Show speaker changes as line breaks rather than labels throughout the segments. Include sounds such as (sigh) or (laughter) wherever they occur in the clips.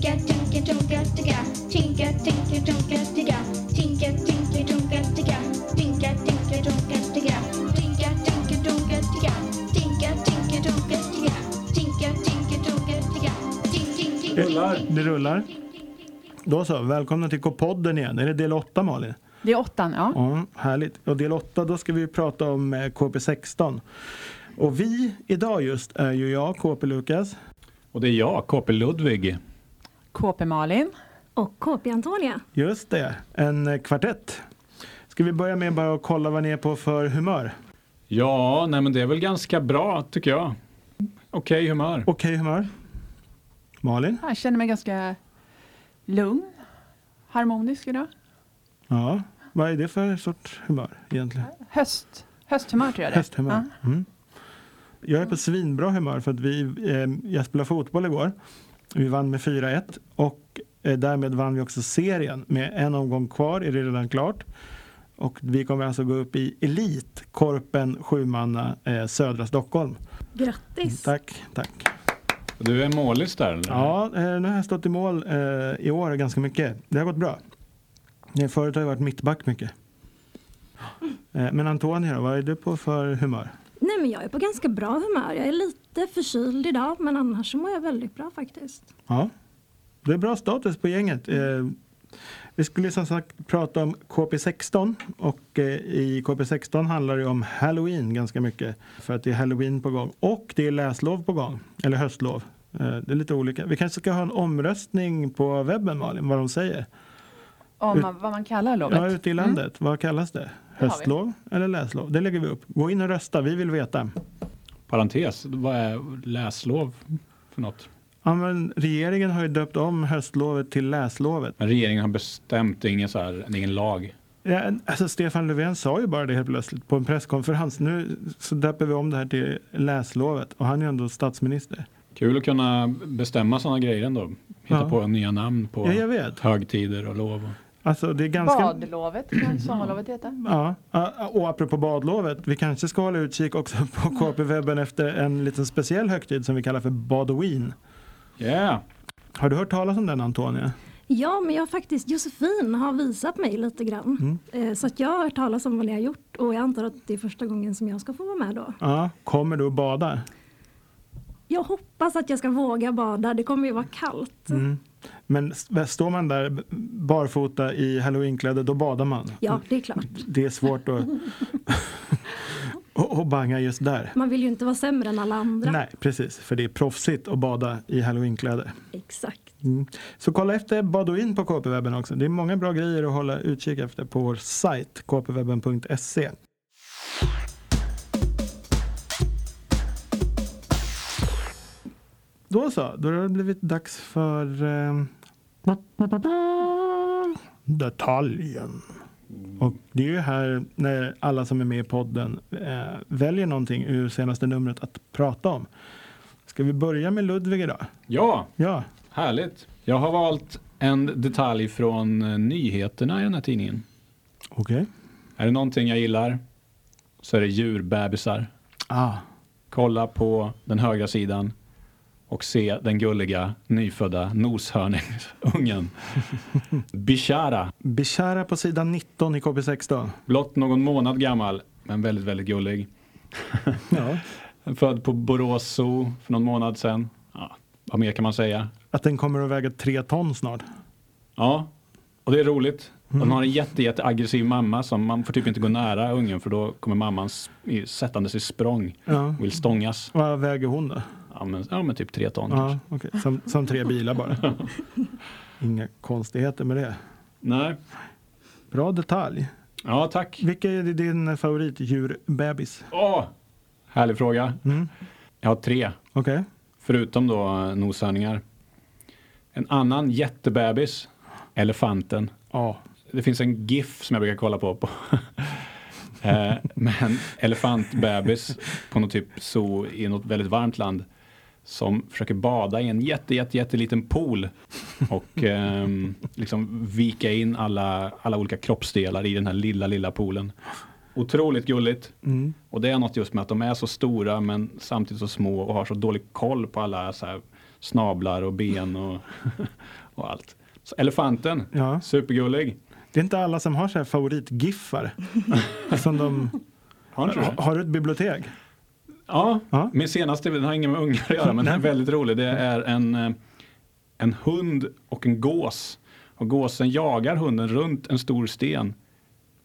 Tinka, tinka, tonka, ticka. Tinka, tinka, tonka, ticka. Tinka, tinka, tonka, ticka. Tinka, tinka, tonka, ticka. Tinka, tinka, tonka, ticka. Tinka, tinka, tonka, ticka. Tinka, tinka, tonka, ticka. Tink, tink, tink,
Rullar. Det rullar. Då så, välkomna till K-podden igen. Är det del 8 Malin?
Det är åttan, ja.
Ja, härligt. Och del 8 då ska vi prata om eh, KP16. Och vi idag just är ju jag, KP Lukas.
Och det är jag, KP Ludvig.
KP Malin.
Och KP Antonia.
Just det, en eh, kvartett. Ska vi börja med bara att kolla vad ni är på för humör?
Ja, nej men det är väl ganska bra tycker jag. Okej humör.
Okej humör? Malin?
Jag känner mig ganska lugn, harmonisk idag.
Ja, vad är det för sorts humör egentligen?
Höst, hösthumör tror jag det är.
Hösthumör.
Ja.
Mm. Jag är på svinbra humör för att vi, eh, jag spelade fotboll igår. Vi vann med 4-1 och eh, därmed vann vi också serien med en omgång kvar, är det redan klart. Och vi kommer alltså gå upp i Elit, Korpen, Sjumanna, eh, södra Stockholm.
Grattis!
Tack, tack.
Du är målis där eller?
Ja, eh, nu har jag stått i mål eh, i år ganska mycket. Det har gått bra. Förut har jag varit mittback mycket. Eh, Men Antonia då, vad är du på för humör?
Nej men jag är på ganska bra humör. Jag är lite förkyld idag men annars så mår jag väldigt bra faktiskt.
Ja, det är bra status på gänget. Eh, vi skulle som sagt prata om KP16 och eh, i KP16 handlar det om Halloween ganska mycket för att det är Halloween på gång och det är läslov på gång, eller höstlov. Eh, det är lite olika. Vi kanske ska ha en omröstning på webben Malin, vad de säger.
Om man, vad man kallar lovet.
Ja, ute i landet, vad kallas det? Höstlov eller läslov? Det lägger vi upp. Gå in och rösta, vi vill veta.
Parentes, vad är läslov för något?
Ja, men regeringen har ju döpt om höstlovet till läslovet.
Men regeringen har bestämt, det är ingen, så här, det är ingen lag.
Ja, alltså Stefan Löfven sa ju bara det helt plötsligt på en presskonferens. Nu så döper vi om det här till läslovet och han är ju ändå statsminister.
Kul att kunna bestämma sådana grejer ändå. Hitta
Ja.
på nya namn på
Ja,
högtider och lov.
Alltså det är ganska...
Badlovet kan (clears throat) sommarlovet heta.
Ja, och apropå badlovet, vi kanske ska hålla utkik också på KP-webben efter en liten speciell högtid som vi kallar för Badoween.
Yeah!
Har du hört talas om den Antonia?
Ja men jag har faktiskt, Josefin har visat mig lite grann.
Mm.
Eh, Så att jag har hört talas om vad ni har gjort och jag antar att det är första gången som jag ska få vara med då.
Ja, kommer du att bada?
Jag hoppas att jag ska våga bada, det kommer ju vara kallt.
Mm. Men står man där barfota i halloweenkläder, då badar man.
Ja, det är klart.
Det är svårt att, (laughs) att banga just där.
Man vill ju inte vara sämre än alla andra.
Nej, precis. För det är proffsigt att bada i halloweenkläder.
Exakt.
Mm. Så kolla efter Badouin på KP-webben också. Det är många bra grejer att hålla utkik efter på vår sajt kpwebben.se. Då så, då har det blivit dags för eh, detaljen. Och det är ju här när alla som är med i podden eh, väljer någonting ur senaste numret att prata om. Ska vi börja med Ludvig idag?
Ja,
Ja,
härligt. Jag har valt en detalj från eh, nyheterna i den här tidningen.
okej.
Är det någonting jag gillar så är det djurbebisar.
Ah,
Kolla på den högra sidan och se den gulliga nyfödda noshörningsungen. (laughs) Bishara,
Bishara på sidan 19 i KP16.
blott någon månad gammal, men väldigt, väldigt gullig. (laughs)
Ja.
Född på Borås Zoo för någon månad sedan. Ja, vad mer kan man säga?
Att den kommer att väga tre ton snart.
Ja, och det är roligt. Den har en jätte, jätte aggressiv mamma som man får typ inte gå nära ungen för då kommer mamman sättandes i språng
Ja.
och vill stångas.
Vad väger hon då?
Ja men, ja, men typ tre ton.
Ja, okej. som, som tre bilar bara. (laughs) Inga konstigheter med det.
Nej.
Bra detalj.
Ja, tack.
Vilka är din favoritdjurbebis?
Åh, härlig fråga.
Mm.
Jag har tre,
Okej.
förutom då eh, noshörningar. En annan jättebebis, elefanten.
Ja.
Det finns en GIF som jag brukar kolla på. på. (laughs) eh, med en elefantbebis på något typ zoo i något väldigt varmt land. Som försöker bada i en jätte, jätte, jätteliten pool. Och (laughs) ehm, liksom vika in alla, alla olika kroppsdelar i den här lilla, lilla poolen. Otroligt gulligt.
Mm.
Och det är något just med att de är så stora men samtidigt så små och har så dålig koll på alla så här snablar och ben och, (laughs) och allt. Så elefanten,
Ja.
supergullig.
Det är inte alla som har så här favoritgiffar. (laughs) som de,
Har
har du ett bibliotek?
Ja,
Ja.
min senaste, den har inget med ungar att göra, men den är väldigt rolig. Det är en, eh, en hund och en gås. Och gåsen jagar hunden runt en stor sten.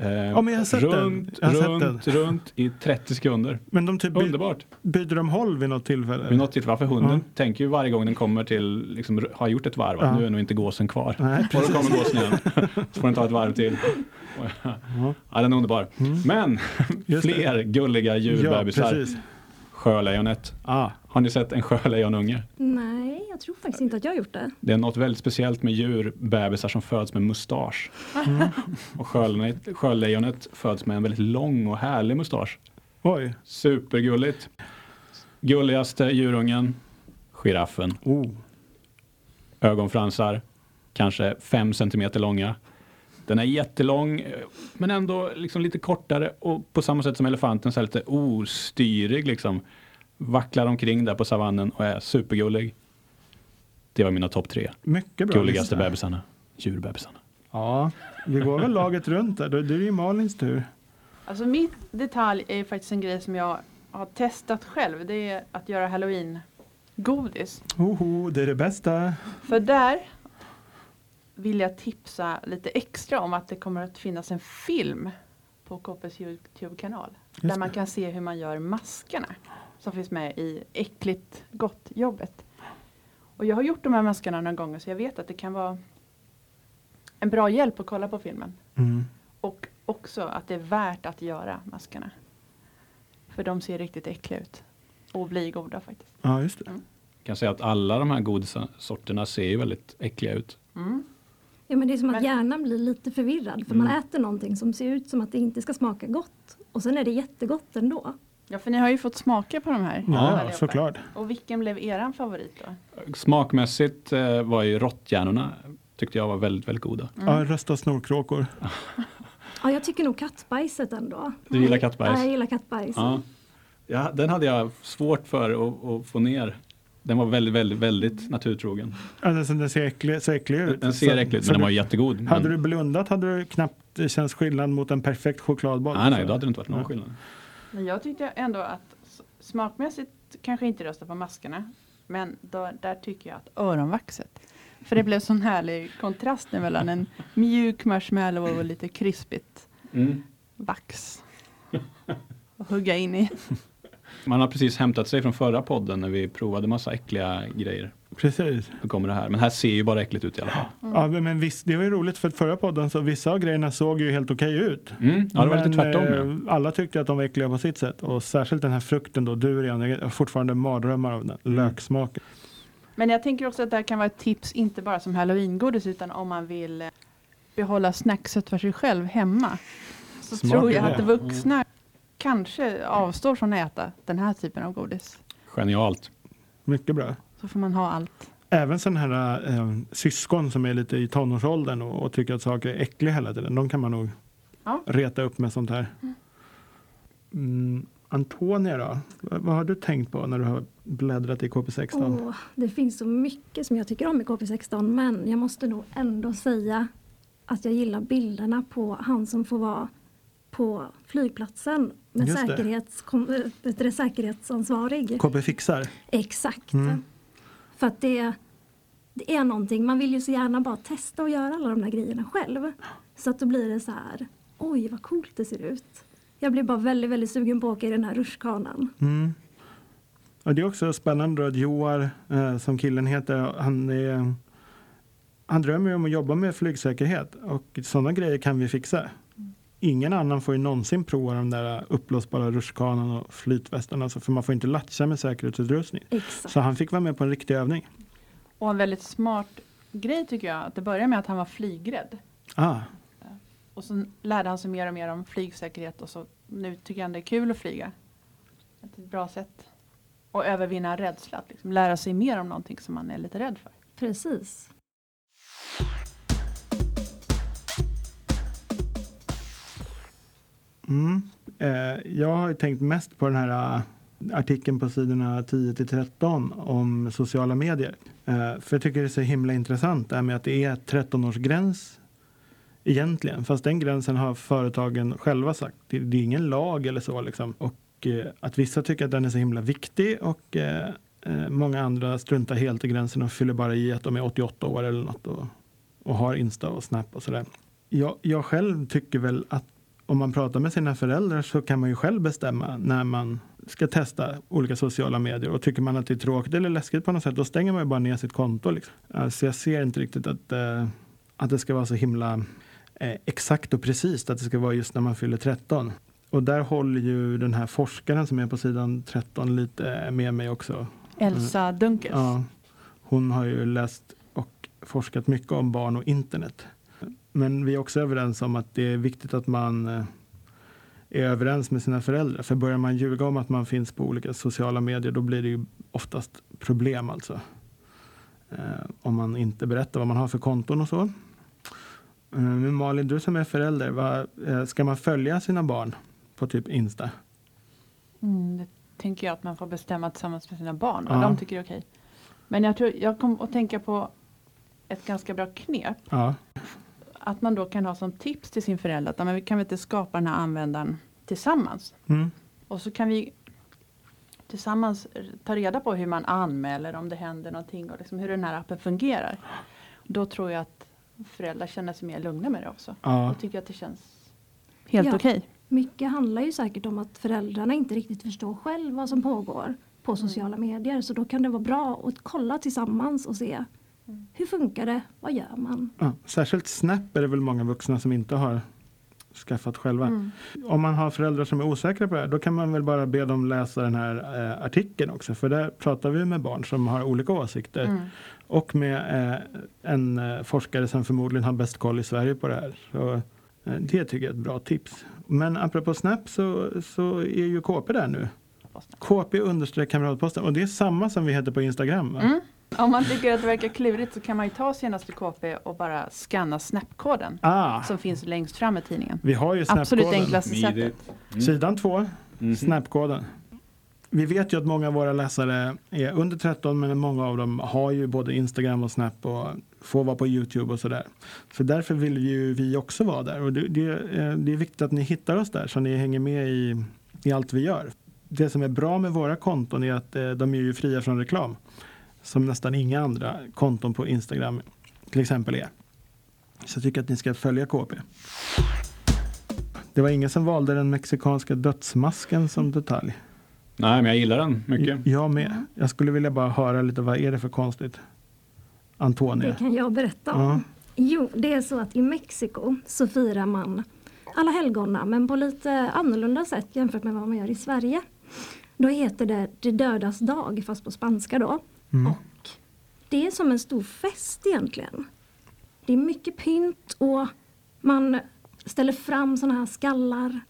Eh,
Ja, men jag har sett den.
runt,
Jag har sett
runt, runt i 30 sekunder.
Men de typ
Underbart.
byter de håll vid något tillfälle?
Vid något tillfälle, för hunden
Ja.
tänker ju varje gång den kommer till, liksom, har gjort ett varv,
Ja.
nu är nog inte gåsen kvar.
Nej,
Och då kommer gåsen igen. (laughs) Så får den ta ett varv till. Ja, den är underbar. Men
Mm. Det.
fler gulliga
ja,
djurbebisar.
precis.
Sjölejonet.
Ah,
Har ni sett en sjölejonunge?
Nej, jag tror faktiskt inte att jag har gjort det.
Det är något väldigt speciellt med djurbebisar som föds med mustasch. Och sjölejonet, sjölejonet föds med en väldigt lång och härlig mustasch.
oj.
Supergulligt. Gulligaste djurungen, giraffen.
Oh.
Ögonfransar, kanske fem centimeter långa. Den är jättelång, men ändå liksom lite kortare och på samma sätt som elefanten så är lite ostyrig liksom. Vacklar omkring där på savannen och är supergullig. Det var mina topp tre
Mycket bra
gulligaste
lista.
bebisarna. Djurbebisarna.
Ja, vi går väl laget runt där. Då är det ju Malins tur.
Alltså mitt detalj är faktiskt en grej som jag har testat själv. Det är att göra halloween-godis.
Hoho, det är det bästa.
För där vill jag tipsa lite extra om att det kommer att finnas en film på KPs Youtube-kanal. Där man kan se hur man gör maskarna som finns med i Äckligt gott-jobbet. Och jag har gjort de här maskarna några gånger så jag vet att det kan vara en bra hjälp att kolla på filmen.
Mm.
Och också att det är värt att göra maskarna. För de ser riktigt äckliga ut. Och blir goda faktiskt.
Ja, just det.
Jag kan säga att alla de här godissorterna ser ju väldigt äckliga ut.
Mm.
Ja, men det är som att
Men-
hjärnan blir lite förvirrad för man äter någonting som ser ut som att det inte ska smaka gott och sen är det jättegott ändå.
Ja, för ni har ju fått smaka på de här.
Ja,
allihopa.
såklart.
Och vilken blev eran favorit då?
Smakmässigt eh, var ju råtthjärnorna tyckte jag var väldigt, väldigt goda.
Ja, rösta snorkråkor.
Ja, jag tycker nog kattbajset ändå.
Du gillar kattbajs?
Ja, jag gillar kattbajs.
Ja. ja, den hade jag svårt för att, att få ner. Den var väldigt, väldigt, väldigt naturtrogen.
Alltså, den ser äcklig, så äcklig ut.
Den ser äcklig ut, men den
du-
var jättegod.
Hade
men,
du blundat hade du knappt känns skillnad mot en perfekt chokladboll.
nej, nej, då hade det inte varit någon
Ja.
skillnad.
Men jag tyckte ändå att smakmässigt kanske inte rösta på maskarna. Men då, där tycker jag att öronvaxet. För det blev sån härlig kontrast mellan en mjuk marshmallow och lite krispigt
Mm.
vax. Och hugga in i.
Man har precis hämtat sig från förra podden när vi provade massa äckliga grejer.
Precis.
Då kommer det här. Men här ser ju bara äckligt ut i alla fall.
Ja, men- visst, det var ju roligt för att förra podden så vissa av grejerna såg ju helt okej ut.
Mm. Ja, det var lite
Men,
tvärtom.
eh,
Ja.
Alla tyckte att de var äckliga på sitt sätt. Och särskilt den här frukten då, durian. Jag har fortfarande mardrömmar av den.
Mm.
Löksmaken.
Men jag tänker också att det här kan vara ett tips inte bara som halloweengodis utan om man vill eh, behålla snackset för sig själv hemma. Så
Smart
tror jag
idé.
att vuxna kanske avstår från att äta den här typen av godis.
Genialt.
Mycket bra.
Så får man ha allt.
Även sådana här eh, syskon som är lite i tonårsåldern och, och tycker att saker är äckliga hela tiden. De kan man nog
Ja.
reta upp med sånt här. Mm, Antonia då? Vad, vad har du tänkt på när du har bläddrat i KP16?
Åh, det finns så mycket som jag tycker om i KP16 men jag måste nog ändå säga att jag gillar bilderna på han som får vara på flygplatsen med
Just
säkerhets, kom, du det, säkerhetsansvarig.
KP Fixar?
Exakt.
Mm.
För att det, det är någonting, man vill ju så gärna bara testa och göra alla de där grejerna själv. Så att då blir det så här, oj vad coolt det ser ut. Jag blir bara väldigt, väldigt sugen på att åka i den här rutschkanan.
Mm. Och det är också spännande att Joar, eh, som killen heter, han, är, han drömmer om att jobba med flygsäkerhet och sådana grejer kan vi fixa. Ingen annan får ju någonsin prova de där uppblåsbara rutschkanan och flytvästarna, alltså, för man får inte latcha med säkerhetsutrustning.
Exakt.
Så han fick vara med på en riktig övning.
Och en väldigt smart grej tycker jag, att det börjar med att han var flygrädd.
Ah,
Och så lärde han sig mer och mer om flygsäkerhet och så nu tycker han det är kul att flyga. Ett bra sätt att övervinna rädsla, att liksom lära sig mer om någonting som man är lite rädd för.
Precis.
Mm. eh, jag har ju tänkt mest på den här eh, artikeln på sidorna 10 till 13 om sociala medier. Eh, för jag tycker det är så himla intressant det här med att det är 13-årsgräns egentligen. Fast den gränsen har företagen själva sagt. Det, det är ingen lag eller så liksom. Och eh, att vissa tycker att den är så himla viktig och eh, eh, många andra struntar helt i gränsen och fyller bara i att de är 88 år eller något och, och har Insta och Snap och sådär. Jag, jag själv tycker väl att om man pratar med sina föräldrar så kan man ju själv bestämma när man ska testa olika sociala medier och tycker man att det är tråkigt eller läskigt på något sätt då stänger man ju bara ner sitt konto. Liksom. Så jag ser inte riktigt att, eh, att det ska vara så himla eh, exakt och precis att det ska vara just när man fyller 13. Och där håller ju den här forskaren som är på sidan 13 lite med mig också.
Elsa Dunkels.
Ja, hon har ju läst och forskat mycket om barn och internet. Men vi är också överens om att det är viktigt att man eh, är överens med sina föräldrar. För börjar man ljuga om att man finns på olika sociala medier då blir det ju oftast problem alltså. Eh, om man inte berättar vad man har för konton och så. Eh, men Malin, du som är förälder, vad, ska man följa sina barn på typ Insta?
Mm, det tänker jag att man får bestämma tillsammans med sina barn vad
Ja.
de tycker är okej. Men jag, tror, jag kom att tänka på ett ganska bra knep.
Ja,
Att man då kan ha som tips till sin förälder att "Ja, men vi kan väl inte skapa den här användaren tillsammans.
mm.
Och så kan vi tillsammans ta reda på hur man anmäler om det händer någonting och liksom hur den här appen fungerar. Då tror jag att föräldrar känner sig mer lugna med det också.
ja.
Och tycker att det känns helt
Ja.
okej.
Mycket handlar ju säkert om att föräldrarna inte riktigt förstår själv vad som pågår på sociala medier. Så då kan det vara bra att kolla tillsammans och se hur funkar det? Vad gör man?
Ja, särskilt Snap är det väl många vuxna som inte har skaffat själva.
Mm.
Om man har föräldrar som är osäkra på det här, då kan man väl bara be dem läsa den här eh, artikeln också. För där pratar vi med barn som har olika åsikter.
Mm.
Och med eh, en eh, forskare som förmodligen har bäst koll i Sverige på det här. Så, eh, det tycker jag är ett bra tips. Men apropå Snap så, så är ju KP där nu. KP understreck kamratposten. Och det är samma som vi heter på Instagram.
Mm. Om man tycker att det verkar klurigt så kan man ju ta senaste KP och bara scanna snapkoden
Ah,
som finns längst fram i tidningen.
vi har ju
Absolut
Snapkoden.
enklaste sättet.
Mm.
Sidan två,
Mhm.
Snapkoden. Vi vet ju att många av våra läsare är under 13 men många av dem har ju både Instagram och Snap och får vara på Youtube och sådär. Så därför vill ju vi också vara där och det, det, eh, det är viktigt att ni hittar oss där så ni hänger med i, i allt vi gör. Det som är bra med våra konton är att eh, de är ju fria från reklam som nästan inga andra konton på Instagram till exempel är. Så jag tycker att ni ska följa KP. Det var ingen som valde den mexikanska dödsmasken som detalj.
Nej, men jag gillar den mycket.
Jag med. Jag skulle vilja bara höra lite, vad är det för konstigt?
Det
Antonia.
kan jag berätta om.
Ja.
Jo, det är så att i Mexiko så firar man alla helgona men på lite annorlunda sätt jämfört med vad man gör i Sverige. Då heter det De dödas dag fast på spanska då.
Mm.
Och det är som en stor fest egentligen. Det är mycket pynt och man ställer fram sådana här skallar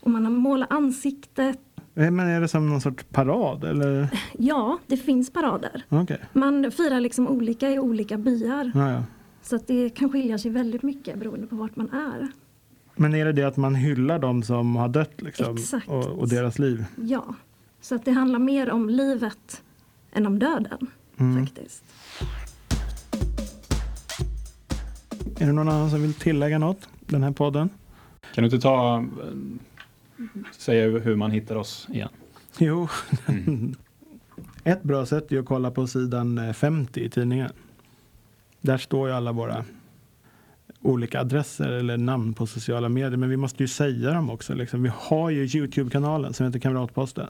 och man målar ansiktet.
Eh, Men är det som någon sorts parad eller?
Ja, det finns parader.
Okej.
Man firar liksom olika i olika byar.
Ja, ja.
Så att det kan skilja sig väldigt mycket beroende på vart man är.
Men är det det att man hyllar de som har dött liksom, och, och deras liv?
Ja, så att det handlar mer om livet än om döden
Mm.
faktiskt.
Är det någon annan som vill tillägga något? Den här podden?
Kan du inte ta, eh, säga hur man hittar oss igen?
Jo,
Mm. (laughs)
ett bra sätt är att kolla på sidan eh, 50 i tidningen. Där står ju alla våra olika adresser eller namn på sociala medier. Men vi måste ju säga dem också. Liksom. Vi har ju Youtube-kanalen som heter Kamratposten.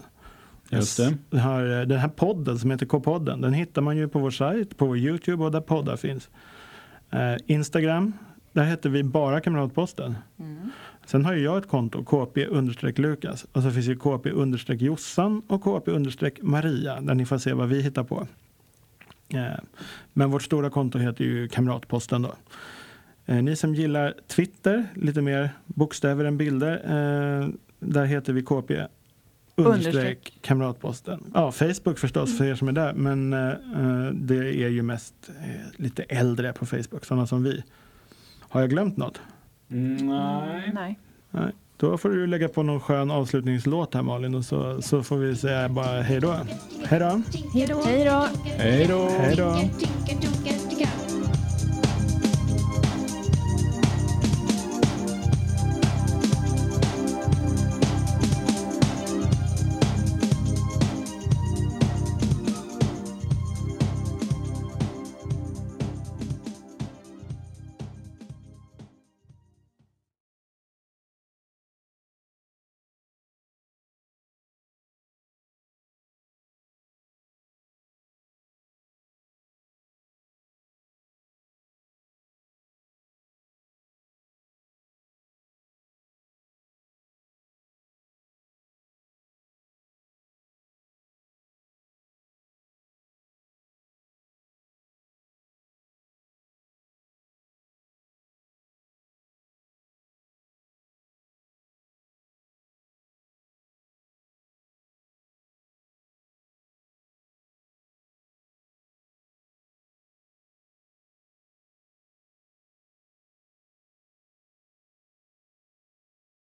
Just det.
Den här, den här podden som heter K-podden, den hittar man ju på vår sajt, på vår Youtube och där poddar finns. Eh, Instagram, där heter vi bara Kamratposten.
Mm.
Sen har ju jag ett konto, kp-lukas. Och så finns ju kp-jossan och kp-maria där ni får se vad vi hittar på. Eh, Men vårt stora konto heter ju Kamratposten då. Eh, Ni som gillar Twitter, lite mer bokstäver än bilder, eh, där heter vi kp understreck kamratposten. Ja, Facebook förstås för er som är där, men eh, det är ju mest eh, lite äldre på Facebook, sådana som vi. Har jag glömt något?
Mm, nej.
Nej.
Då får du lägga på någon skön avslutningslåt här Malin och så, så får vi säga bara hej då. Hej då.
Hej då!
Hej då!
Hej då!